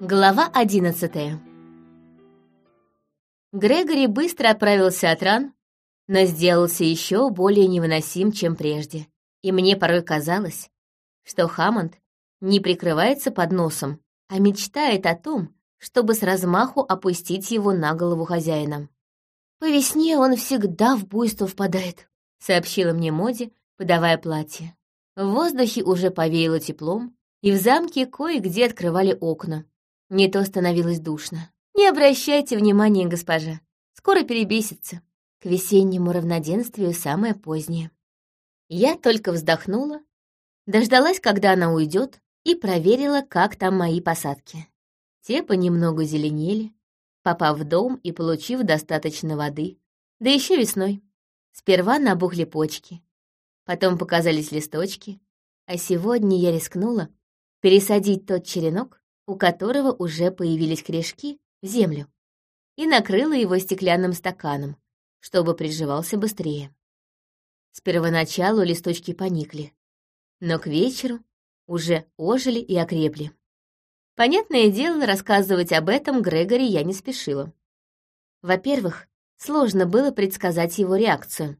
Глава одиннадцатая Грегори быстро отправился от ран, но сделался еще более невыносим, чем прежде. И мне порой казалось, что Хаммонд не прикрывается под носом, а мечтает о том, чтобы с размаху опустить его на голову хозяина. «По весне он всегда в буйство впадает», — сообщила мне Моди, подавая платье. В воздухе уже повеяло теплом, и в замке кое-где открывали окна. Не то становилось душно. «Не обращайте внимания, госпожа. Скоро перебесится. К весеннему равноденствию самое позднее». Я только вздохнула, дождалась, когда она уйдет, и проверила, как там мои посадки. Те понемногу зеленели, попав в дом и получив достаточно воды, да еще весной. Сперва набухли почки, потом показались листочки, а сегодня я рискнула пересадить тот черенок, у которого уже появились корешки, в землю, и накрыла его стеклянным стаканом, чтобы приживался быстрее. С первоначалу листочки поникли, но к вечеру уже ожили и окрепли. Понятное дело, рассказывать об этом Грегори я не спешила. Во-первых, сложно было предсказать его реакцию.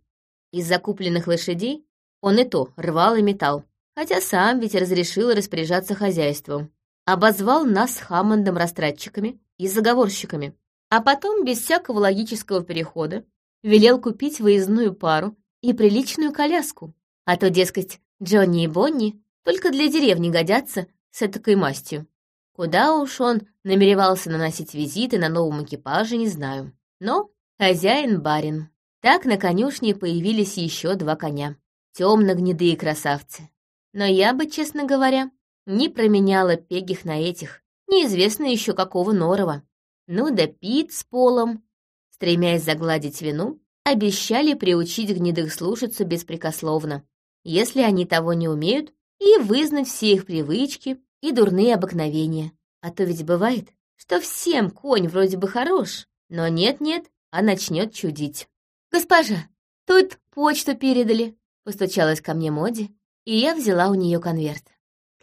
Из закупленных лошадей он и то рвал и металл, хотя сам ведь разрешил распоряжаться хозяйством. Обозвал нас Хаммондом растратчиками и заговорщиками, а потом, без всякого логического перехода, велел купить выездную пару и приличную коляску, а то, дескать, Джонни и Бонни только для деревни годятся с этакой мастью. Куда уж он намеревался наносить визиты на новом экипаже, не знаю. Но хозяин-барин. Так на конюшне появились еще два коня. Темно-гнедые красавцы. Но я бы, честно говоря, не променяла пегих на этих. Неизвестно еще какого норова. Ну да Пит с Полом, стремясь загладить вину, обещали приучить гнедых слушаться беспрекословно. Если они того не умеют, и вызнать все их привычки и дурные обыкновения. А то ведь бывает, что всем конь вроде бы хорош, но нет-нет, а начнет чудить. «Госпожа, тут почту передали», — постучалась ко мне Моди, и я взяла у нее конверт.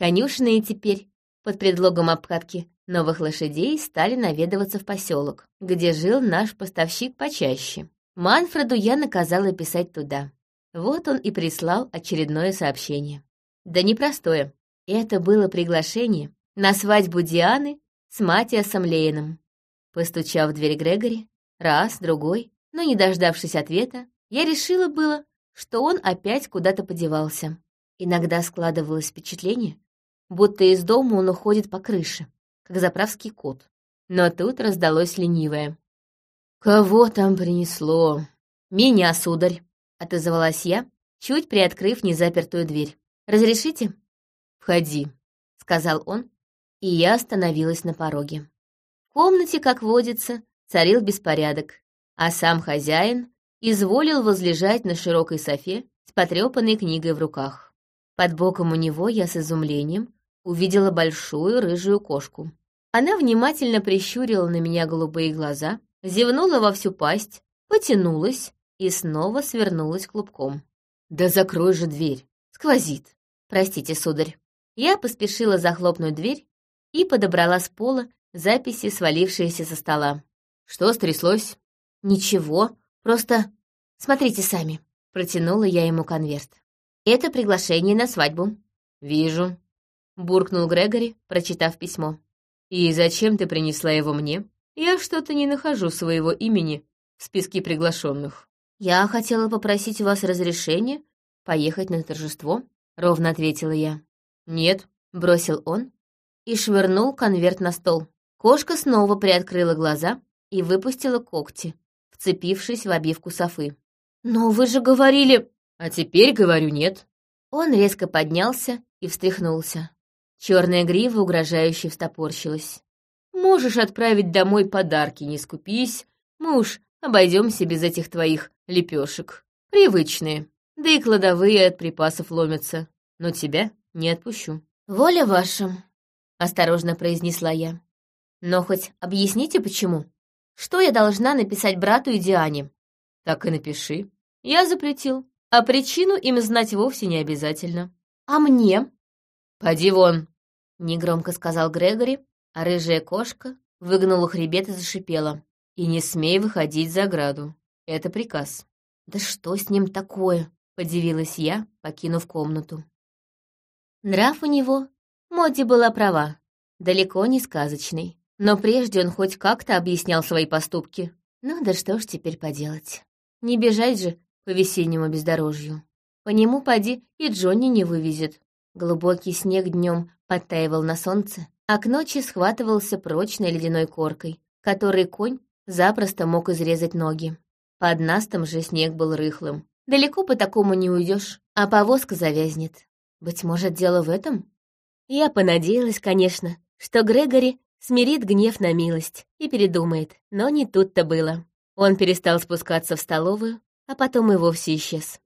Конюшные теперь, под предлогом обкатки новых лошадей, стали наведываться в поселок, где жил наш поставщик почаще. Манфреду я наказала писать туда. Вот он и прислал очередное сообщение. Да непростое. Это было приглашение на свадьбу Дианы с Матиасом Лейном. Постучав в дверь Грегори, раз, другой, но не дождавшись ответа, я решила было, что он опять куда-то подевался. Иногда складывалось впечатление, будто из дома он уходит по крыше, как заправский кот. Но тут раздалось ленивое. «Кого там принесло?» «Меня, сударь», — отозвалась я, чуть приоткрыв незапертую дверь. «Разрешите?» «Входи», — сказал он, и я остановилась на пороге. В комнате, как водится, царил беспорядок, а сам хозяин изволил возлежать на широкой софе с потрепанной книгой в руках. Под боком у него я с изумлением увидела большую рыжую кошку. Она внимательно прищурила на меня голубые глаза, зевнула во всю пасть, потянулась и снова свернулась клубком. «Да закрой же дверь!» сквозит. Простите, сударь. Я поспешила захлопнуть дверь и подобрала с пола записи, свалившиеся со стола. Что стряслось? Ничего, просто смотрите сами. Протянула я ему конверт. Это приглашение на свадьбу. Вижу. Буркнул Грегори, прочитав письмо. И зачем ты принесла его мне? Я что-то не нахожу своего имени в списке приглашенных. Я хотела попросить у вас разрешения поехать на торжество?» — ровно ответила я. «Нет», — бросил он и швырнул конверт на стол. Кошка снова приоткрыла глаза и выпустила когти, вцепившись в обивку софы. «Но вы же говорили...» «А теперь говорю нет». Он резко поднялся и встряхнулся. Черная грива угрожающе встопорщилась. «Можешь отправить домой подарки, не скупись. Мы уж обойдемся без этих твоих лепешек. Привычные» да и кладовые от припасов ломятся. Но тебя не отпущу». «Воля ваша», — осторожно произнесла я. «Но хоть объясните, почему? Что я должна написать брату и Диане?» «Так и напиши. Я запретил. А причину им знать вовсе не обязательно». «А мне?» «Поди вон», — негромко сказал Грегори, а рыжая кошка выгнула хребет и зашипела. «И не смей выходить за ограду. Это приказ». «Да что с ним такое?» — подивилась я, покинув комнату. Нрав у него, Моди была права, далеко не сказочный. Но прежде он хоть как-то объяснял свои поступки. Ну да что ж теперь поделать. Не бежать же по весеннему бездорожью. По нему поди и Джонни не вывезет. Глубокий снег днем подтаивал на солнце, а к ночи схватывался прочной ледяной коркой, которой конь запросто мог изрезать ноги. Под настом же снег был рыхлым. Далеко по такому не уйдешь, а повозка завязнет. Быть может, дело в этом? Я понадеялась, конечно, что Грегори смирит гнев на милость и передумает, но не тут-то было. Он перестал спускаться в столовую, а потом и вовсе исчез.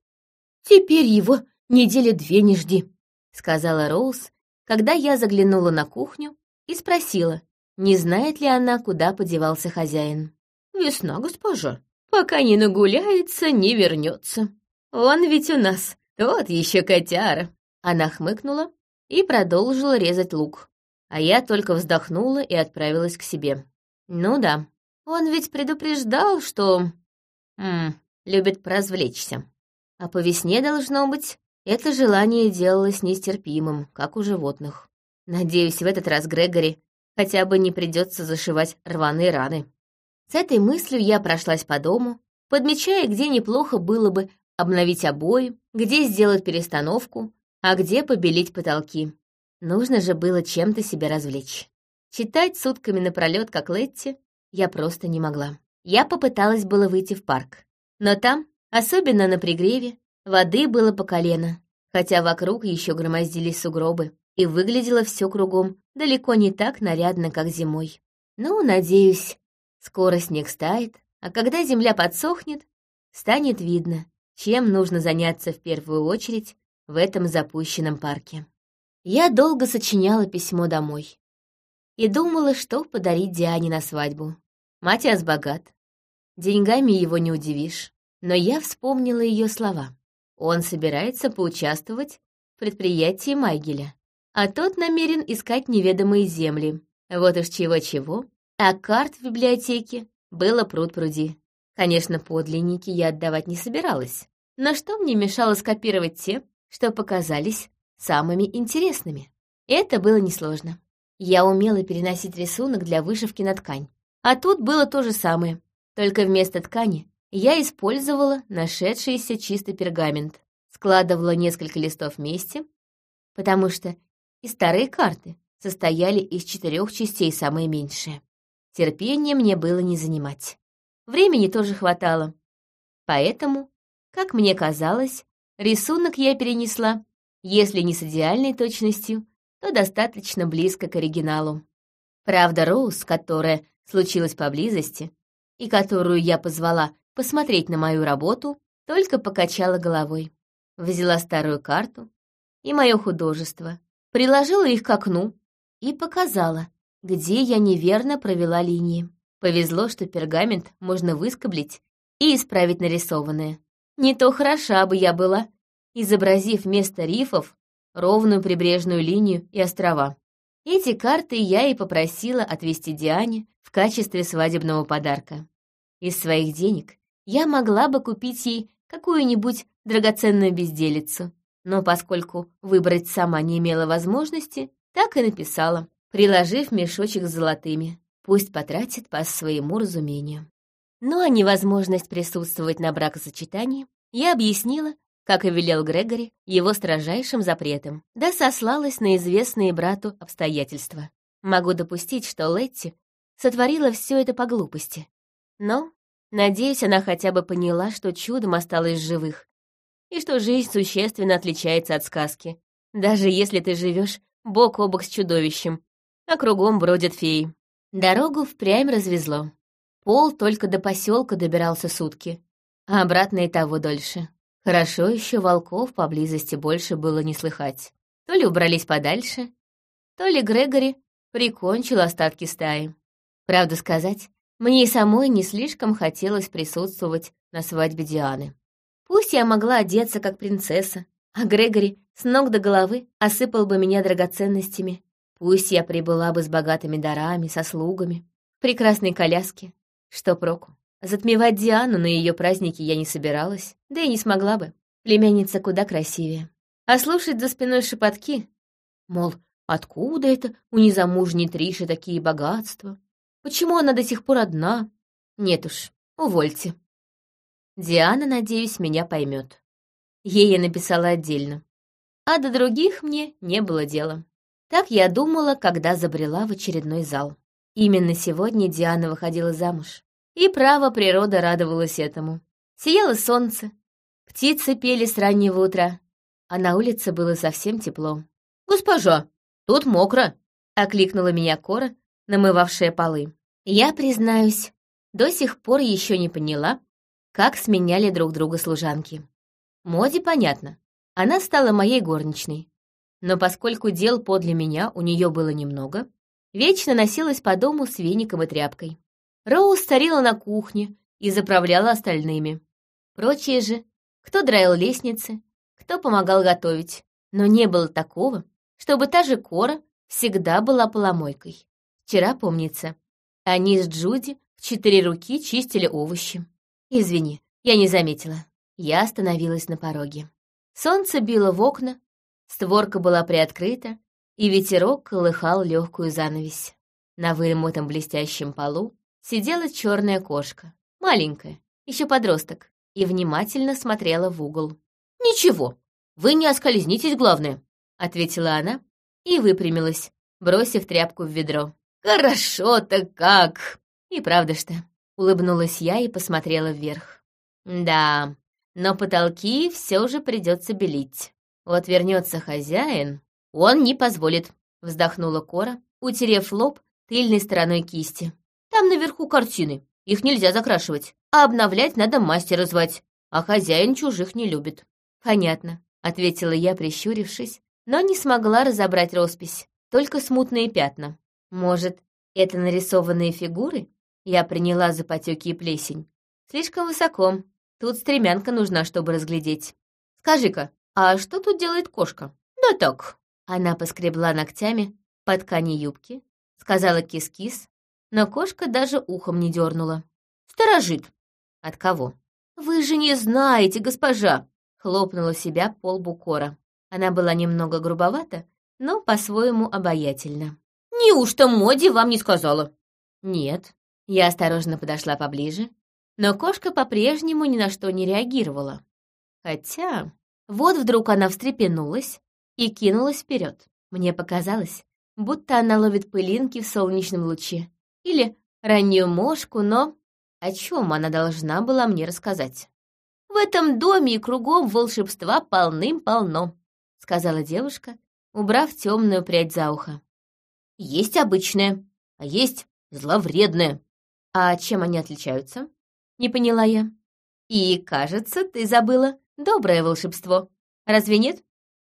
«Теперь его недели две не жди», — сказала Роуз, когда я заглянула на кухню и спросила, не знает ли она, куда подевался хозяин. «Весна, госпожа. Пока не нагуляется, не вернется. Он ведь у нас тот еще котяра». Она хмыкнула и продолжила резать лук. А я только вздохнула и отправилась к себе. Ну да, он ведь предупреждал, что... М -м, любит поразвлечься. А по весне, должно быть, это желание делалось нестерпимым, как у животных. Надеюсь, в этот раз Грегори хотя бы не придется зашивать рваные раны. С этой мыслью я прошлась по дому, подмечая, где неплохо было бы обновить обои, где сделать перестановку, а где побелить потолки. Нужно же было чем-то себя развлечь. Читать сутками напролёт, как Летти, я просто не могла. Я попыталась было выйти в парк. Но там, особенно на пригреве, воды было по колено, хотя вокруг еще громоздились сугробы, и выглядело все кругом далеко не так нарядно, как зимой. Ну, надеюсь, скоро снег стает, а когда земля подсохнет, станет видно, чем нужно заняться в первую очередь в этом запущенном парке. Я долго сочиняла письмо домой и думала, что подарить Диане на свадьбу. Матиас богат, деньгами его не удивишь, но я вспомнила ее слова. Он собирается поучаствовать в предприятии Майгеля, а тот намерен искать неведомые земли. Вот уж чего-чего, а карт в библиотеке было пруд-пруди. Конечно, подлинники я отдавать не собиралась, но что мне мешало скопировать те, что показались самыми интересными. Это было несложно. Я умела переносить рисунок для вышивки на ткань. А тут было то же самое, только вместо ткани я использовала нашедшийся чистый пергамент, складывала несколько листов вместе, потому что и старые карты состояли из четырех частей самые меньшие. Терпения мне было не занимать. Времени тоже хватало. Поэтому, как мне казалось, рисунок я перенесла если не с идеальной точностью, то достаточно близко к оригиналу. Правда, Роуз, которая случилась поблизости, и которую я позвала посмотреть на мою работу, только покачала головой. Взяла старую карту и мое художество, приложила их к окну и показала, где я неверно провела линии. Повезло, что пергамент можно выскоблить и исправить нарисованное. Не то хороша бы я была, изобразив вместо рифов ровную прибрежную линию и острова. Эти карты я и попросила отвезти Диане в качестве свадебного подарка. Из своих денег я могла бы купить ей какую-нибудь драгоценную безделицу, но поскольку выбрать сама не имела возможности, так и написала, приложив мешочек с золотыми. Пусть потратит по своему разумению. Ну а невозможность присутствовать на бракосочетании я объяснила как и велел Грегори, его строжайшим запретом, да сослалась на известные брату обстоятельства. Могу допустить, что Летти сотворила все это по глупости. Но, надеюсь, она хотя бы поняла, что чудом осталась живых, и что жизнь существенно отличается от сказки, даже если ты живешь бок о бок с чудовищем, а кругом бродят феи. Дорогу впрямь развезло. Пол только до поселка добирался сутки, а обратно и того дольше. Хорошо еще волков поблизости больше было не слыхать. То ли убрались подальше, то ли Грегори прикончил остатки стаи. Правду сказать, мне и самой не слишком хотелось присутствовать на свадьбе Дианы. Пусть я могла одеться как принцесса, а Грегори с ног до головы осыпал бы меня драгоценностями. Пусть я прибыла бы с богатыми дарами, со слугами, в прекрасной коляске. Что проку? Затмевать Диану на ее празднике я не собиралась, да и не смогла бы. Племянница куда красивее. А слушать за спиной шепотки, мол, откуда это у незамужней Триши такие богатства? Почему она до сих пор одна? Нет уж, увольте. Диана, надеюсь, меня поймет. Ей я написала отдельно. А до других мне не было дела. Так я думала, когда забрела в очередной зал. Именно сегодня Диана выходила замуж. И право природа радовалась этому. Сияло солнце, птицы пели с раннего утра, а на улице было совсем тепло. «Госпожа, тут мокро!» — окликнула меня Кора, намывавшая полы. Я, признаюсь, до сих пор еще не поняла, как сменяли друг друга служанки. Моде понятно, она стала моей горничной. Но поскольку дел подле меня у нее было немного, вечно носилась по дому с веником и тряпкой. Роуз старила на кухне и заправляла остальными. Прочие же, кто драил лестницы, кто помогал готовить. Но не было такого, чтобы та же Кора всегда была поломойкой. Вчера, помнится, они с Джуди в четыре руки чистили овощи. Извини, я не заметила. Я остановилась на пороге. Солнце било в окна, створка была приоткрыта, и ветерок колыхал легкую занавесь. На выремотом блестящем полу сидела черная кошка, маленькая, еще подросток, и внимательно смотрела в угол. «Ничего, вы не оскользнитесь, главное», — ответила она и выпрямилась, бросив тряпку в ведро. «Хорошо-то как!» «И правда что?» — улыбнулась я и посмотрела вверх. «Да, но потолки все же придется белить. Вот вернется хозяин, он не позволит», — вздохнула Кора, утерев лоб тыльной стороной кисти. Там наверху картины. Их нельзя закрашивать. А обновлять надо мастера звать. А хозяин чужих не любит». «Понятно», — ответила я, прищурившись, но не смогла разобрать роспись. Только смутные пятна. Может, это нарисованные фигуры? Я приняла за потеки и плесень. Слишком высоко. Тут стремянка нужна, чтобы разглядеть. Скажи-ка, а что тут делает кошка? Да так. Она поскребла ногтями по ткани юбки, сказала кис-кис, но кошка даже ухом не дернула. «Сторожит!» «От кого?» «Вы же не знаете, госпожа!» Хлопнула себя пол букора. Она была немного грубовата, но по-своему обаятельна. «Неужто Моди вам не сказала?» «Нет». Я осторожно подошла поближе, но кошка по-прежнему ни на что не реагировала. Хотя вот вдруг она встрепенулась и кинулась вперед. Мне показалось, будто она ловит пылинки в солнечном луче или раннюю мошку, но о чем она должна была мне рассказать? «В этом доме и кругом волшебства полным-полно», — сказала девушка, убрав темную прядь за ухо. «Есть обычное, а есть зловредное. А чем они отличаются?» Не поняла я. «И, кажется, ты забыла доброе волшебство. Разве нет?»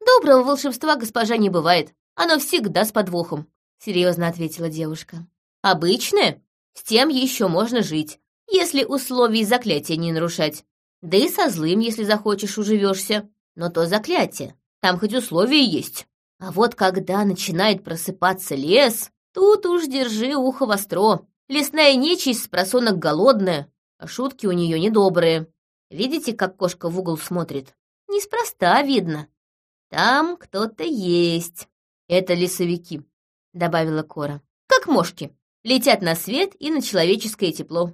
«Доброго волшебства, госпожа, не бывает. Оно всегда с подвохом», — серьезно ответила девушка. Обычное? С тем еще можно жить, если условий заклятия не нарушать. Да и со злым, если захочешь, уживешься. Но то заклятие. Там хоть условия есть. А вот когда начинает просыпаться лес, тут уж держи ухо востро. Лесная нечисть с просонок голодная, а шутки у нее недобрые. Видите, как кошка в угол смотрит? Неспроста видно. Там кто-то есть. Это лесовики, — добавила Кора. Как мошки летят на свет и на человеческое тепло.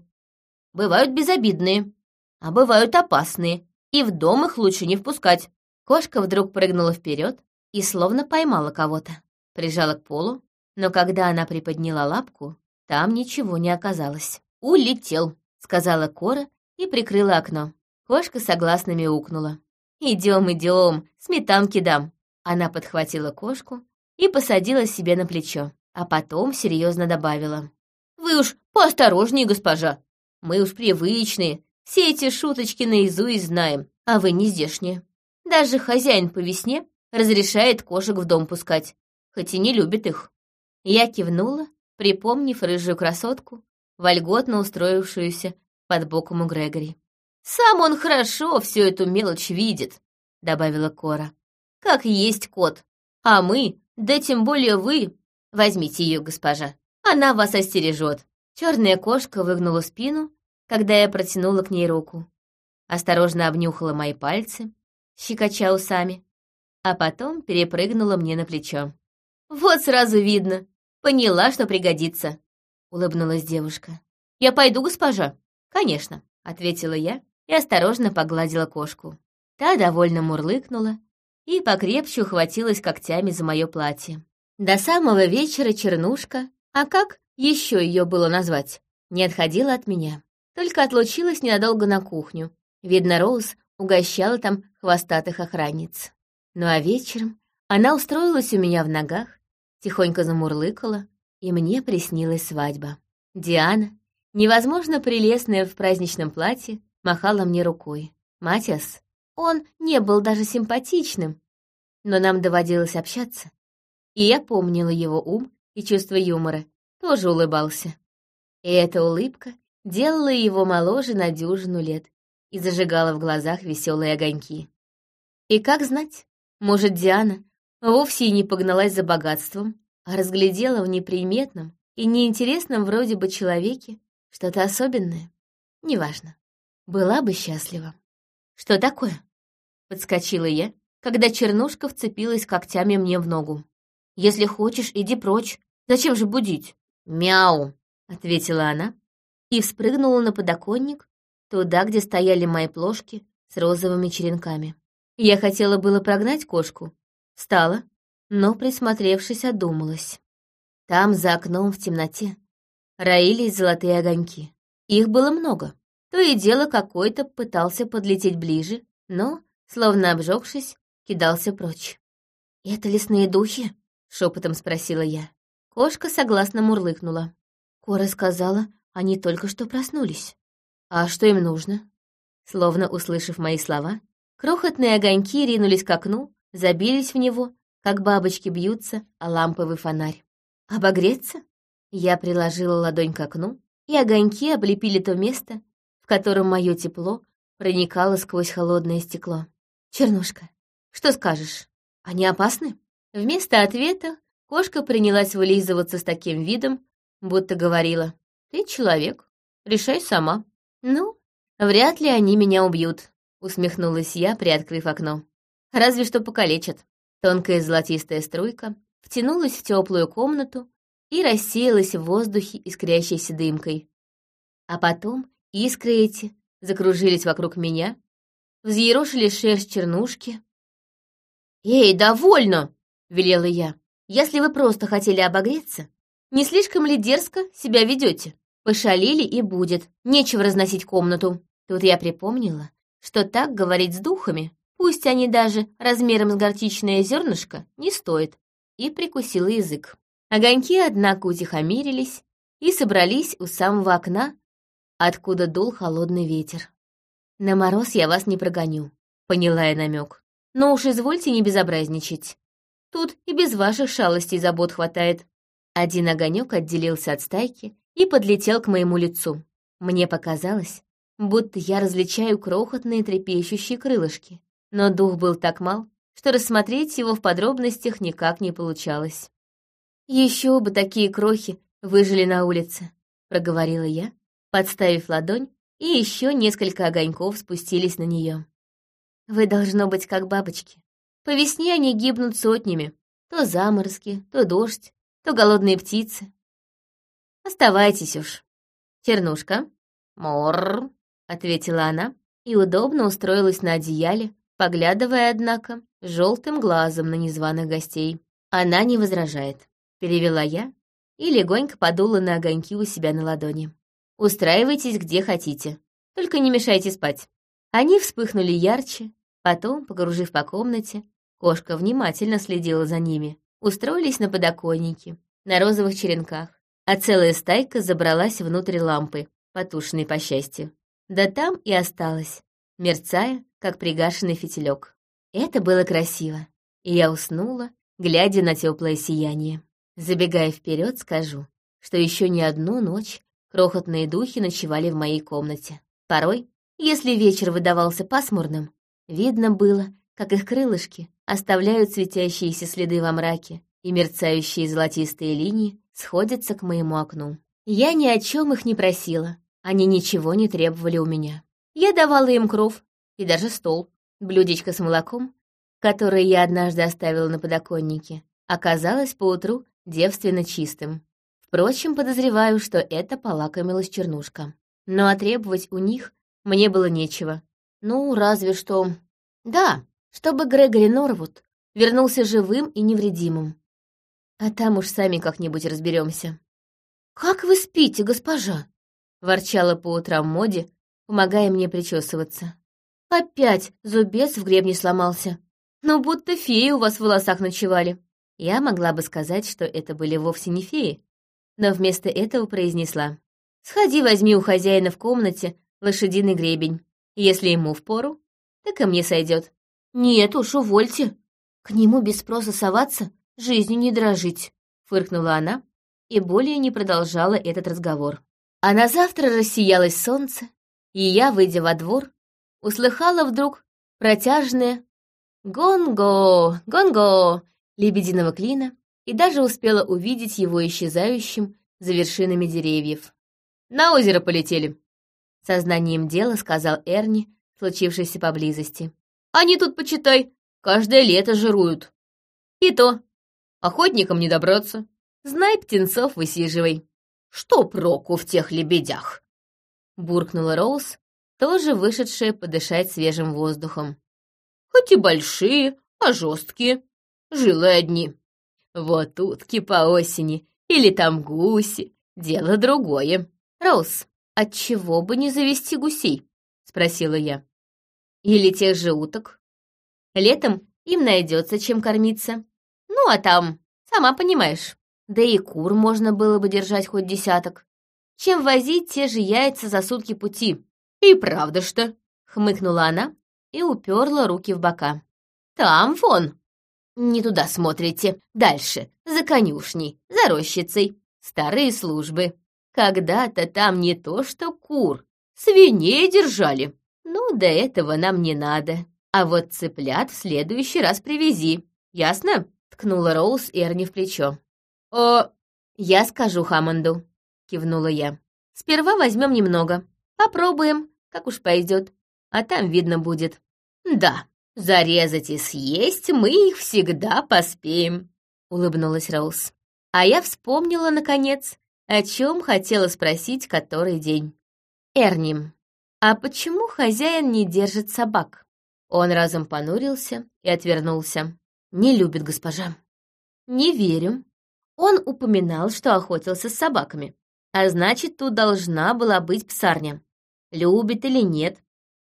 Бывают безобидные, а бывают опасные, и в дом их лучше не впускать. Кошка вдруг прыгнула вперед и словно поймала кого-то. Прижала к полу, но когда она приподняла лапку, там ничего не оказалось. «Улетел», — сказала Кора и прикрыла окно. Кошка согласно мяукнула. «Идем, идем, сметанки дам». Она подхватила кошку и посадила себе на плечо а потом серьезно добавила. «Вы уж поосторожнее, госпожа. Мы уж привычные, все эти шуточки наизусть знаем, а вы не здешние. Даже хозяин по весне разрешает кошек в дом пускать, хоть и не любит их». Я кивнула, припомнив рыжую красотку, вольготно устроившуюся под боком у Грегори. «Сам он хорошо всю эту мелочь видит», — добавила Кора. «Как есть кот. А мы, да тем более вы, Возьмите ее, госпожа. Она вас остережет. Черная кошка выгнула спину, когда я протянула к ней руку. Осторожно обнюхала мои пальцы, щекоча усами, а потом перепрыгнула мне на плечо. «Вот сразу видно. Поняла, что пригодится», — улыбнулась девушка. «Я пойду, госпожа?» «Конечно», — ответила я и осторожно погладила кошку. Та довольно мурлыкнула и покрепче ухватилась когтями за мое платье. До самого вечера чернушка, а как еще ее было назвать, не отходила от меня. Только отлучилась ненадолго на кухню. Видно, Роуз угощала там хвостатых охранниц. Ну а вечером она устроилась у меня в ногах, тихонько замурлыкала, и мне приснилась свадьба. Диана, невозможно прелестная в праздничном платье, махала мне рукой. Матиас, он не был даже симпатичным, но нам доводилось общаться. И я помнила его ум и чувство юмора, тоже улыбался. И эта улыбка делала его моложе на дюжину лет и зажигала в глазах веселые огоньки. И как знать, может, Диана вовсе и не погналась за богатством, а разглядела в неприметном и неинтересном вроде бы человеке что-то особенное. Неважно. Была бы счастлива. «Что такое?» — подскочила я, когда чернушка вцепилась когтями мне в ногу. «Если хочешь, иди прочь. Зачем же будить?» «Мяу!» — ответила она и вспрыгнула на подоконник, туда, где стояли мои плошки с розовыми черенками. Я хотела было прогнать кошку. Встала, но, присмотревшись, одумалась. Там, за окном в темноте, роились золотые огоньки. Их было много. То и дело какой-то пытался подлететь ближе, но, словно обжегшись, кидался прочь. «Это лесные духи?» — шепотом спросила я. Кошка согласно мурлыкнула. Кора сказала, они только что проснулись. «А что им нужно?» Словно услышав мои слова, Крохотные огоньки ринулись к окну, забились в него, как бабочки бьются о ламповый фонарь. «Обогреться?» Я приложила ладонь к окну, и огоньки облепили то место, в котором мое тепло проникало сквозь холодное стекло. «Чернушка, что скажешь? Они опасны?» Вместо ответа кошка принялась вылизываться с таким видом, будто говорила, «Ты человек, решай сама». «Ну, вряд ли они меня убьют усмехнулась я, приоткрыв окно. Разве что покалечат. Тонкая золотистая струйка втянулась в теплую комнату и рассеялась в воздухе искрящейся дымкой. А потом искры эти закружились вокруг меня, взъерошили шерсть чернушки. «Эй, довольно!» — велела я. «Если вы просто хотели обогреться, не слишком ли дерзко себя ведете? Пошалили и будет, нечего разносить комнату». Тут я припомнила, что так говорить с духами, пусть они даже размером с горчичное зернышко, не стоит, и прикусила язык. Огоньки, однако, утихомирились и собрались у самого окна, откуда дул холодный ветер. «На мороз я вас не прогоню», — поняла я намек. «Но уж извольте не безобразничать. Тут и без ваших шалостей забот хватает». Один огонек отделился от стайки и подлетел к моему лицу. Мне показалось, будто я различаю крохотные трепещущие крылышки. Но дух был так мал, что рассмотреть его в подробностях никак не получалось. «Еще бы такие крохи выжили на улице», — проговорила я, подставив ладонь, и еще несколько огоньков спустились на нее. «Вы должно быть как бабочки. По весне они гибнут сотнями. То заморозки, то дождь, то голодные птицы. Оставайтесь уж. Чернушка. Мор. — ответила она и удобно устроилась на одеяле, поглядывая, однако, желтым глазом на незваных гостей. «Она не возражает», — перевела я и легонько подула на огоньки у себя на ладони. «Устраивайтесь где хотите, только не мешайте спать». Они вспыхнули ярче, потом, погружив по комнате, кошка внимательно следила за ними, устроились на подоконнике, на розовых черенках, а целая стайка забралась внутрь лампы, потушенной по счастью. Да там и осталась, мерцая, как пригашенный фитилек. Это было красиво, и я уснула, глядя на теплое сияние. Забегая вперед, скажу, что еще не одну ночь крохотные духи ночевали в моей комнате. Порой, если вечер выдавался пасмурным, видно было, как их крылышки оставляют светящиеся следы во мраке и мерцающие золотистые линии сходятся к моему окну. Я ни о чем их не просила, они ничего не требовали у меня. Я давала им кров и даже стол, блюдечко с молоком, которое я однажды оставила на подоконнике, оказалось поутру девственно чистым. Впрочем, подозреваю, что это полакомилась чернушка. Но отребовать у них мне было нечего. Ну, разве что... Да, чтобы Грегори Норвуд вернулся живым и невредимым. А там уж сами как-нибудь разберемся. «Как вы спите, госпожа?» — ворчала по утрам Моди, помогая мне причесываться. «Опять зубец в гребне сломался. Ну, будто феи у вас в волосах ночевали». Я могла бы сказать, что это были вовсе не феи, но вместо этого произнесла. «Сходи, возьми у хозяина в комнате лошадиный гребень. Если ему впору, так и мне сойдет. «Нет уж, увольте. К нему без спроса соваться, жизнью не дрожить», — фыркнула она и более не продолжала этот разговор. А на завтра рассиялось солнце, и я, выйдя во двор, услыхала вдруг протяжное «Гонго! Гонго!» лебединого клина и даже успела увидеть его исчезающим за вершинами деревьев. «На озеро полетели!» Сознанием дела сказал Эрни, случившийся поблизости. «Они тут, почитай, каждое лето жируют. И то, охотникам не добраться. Знай, птенцов высиживай. Что проку в тех лебедях?» Буркнула Роуз, тоже вышедшая подышать свежим воздухом. «Хоть и большие, а жесткие, жилы одни. Вот утки по осени или там гуси, дело другое. Роуз, отчего бы не завести гусей?» — спросила я. «Или тех же уток. Летом им найдется чем кормиться. Ну, а там, сама понимаешь, да и кур можно было бы держать хоть десяток. Чем возить те же яйца за сутки пути. И правда что?» — хмыкнула она и уперла руки в бока. «Там вон!» «Не туда смотрите. Дальше, за конюшней, за рощицей. Старые службы. Когда-то там не то что кур, свиней держали. Ну, до этого нам не надо. А вот цыплят в следующий раз привези. Ясно?» — ткнула Роуз Эрни в плечо. «О, я скажу Хаммонду», — кивнула я. «Сперва возьмем немного. Попробуем, как уж пойдет. А там видно будет». «Да, зарезать и съесть мы их всегда поспеем», — улыбнулась Роуз. А я вспомнила, наконец, о чем хотела спросить который день. «Эрни, а почему хозяин не держит собак?» Он разом понурился и отвернулся. «Не любит госпожа». «Не верю. Он упоминал, что охотился с собаками. А значит, тут должна была быть псарня. Любит или нет.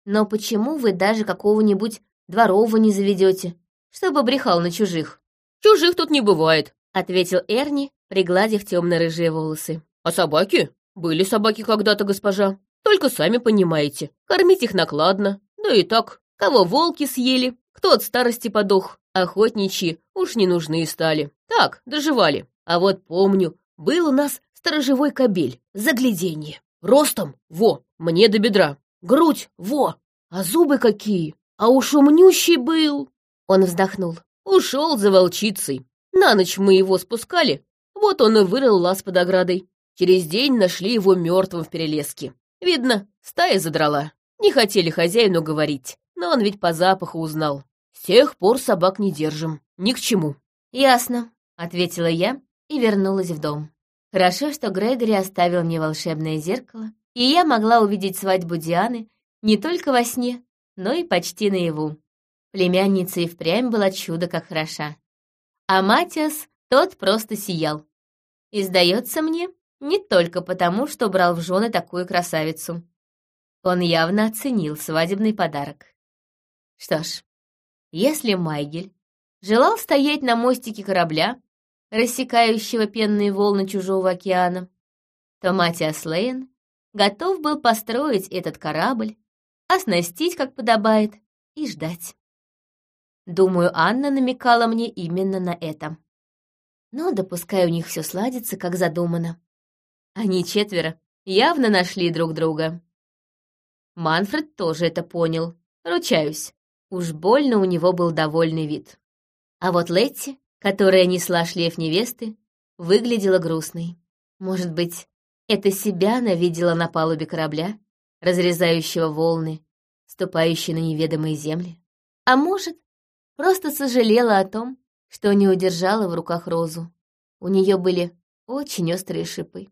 Но почему вы даже какого-нибудь дворового не заведете, чтобы брехал на чужих?» «Чужих тут не бывает», — ответил Эрни, пригладив темно-рыжие волосы. «А собаки? Были собаки когда-то, госпожа. Только сами понимаете, кормить их накладно. Да и так, кого волки съели, кто от старости подох, охотничьи уж не нужны стали. Так, доживали. А вот помню, был у нас сторожевой кобель, загляденье. Ростом, во, мне до бедра. Грудь, во, а зубы какие. А уж умнющий был. Он вздохнул. Ушел за волчицей. На ночь мы его спускали, вот он и вырыл лаз под оградой. Через день нашли его мертвым в перелеске. Видно, стая задрала. Не хотели хозяину говорить, но он ведь по запаху узнал. С тех пор собак не держим. Ни к чему. «Ясно», — ответила я и вернулась в дом. Хорошо, что Грегори оставил мне волшебное зеркало, и я могла увидеть свадьбу Дианы не только во сне, но и почти наяву. Племянница и впрямь была чудо как хороша. А Матиас, тот просто сиял. И, сдается мне, не только потому, что брал в жены такую красавицу. Он явно оценил свадебный подарок. Что ж, если Майгель желал стоять на мостике корабля, рассекающего пенные волны чужого океана, то Матиас Лейн готов был построить этот корабль, оснастить, как подобает, и ждать. Думаю, Анна намекала мне именно на это. Но допускай у них все сладится, как задумано. Они четверо явно нашли друг друга. Манфред тоже это понял, ручаюсь. Уж больно у него был довольный вид. А вот Летти которая несла шлейф невесты, выглядела грустной. Может быть, это себя она видела на палубе корабля, разрезающего волны, ступающие на неведомые земли. А может, просто сожалела о том, что не удержала в руках розу. У нее были очень острые шипы.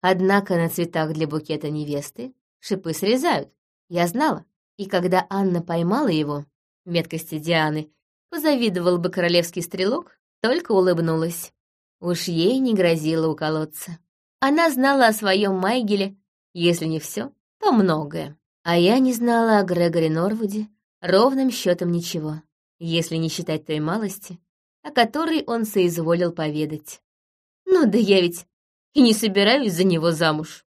Однако на цветах для букета невесты шипы срезают. Я знала. И когда Анна поймала его, меткости Дианы, позавидовал бы королевский стрелок, только улыбнулась. Уж ей не грозило уколоться. Она знала о своем Майгеле, если не все, то многое. А я не знала о Грегоре Норвуде ровным счетом ничего, если не считать той малости, о которой он соизволил поведать. Ну да я ведь и не собираюсь за него замуж.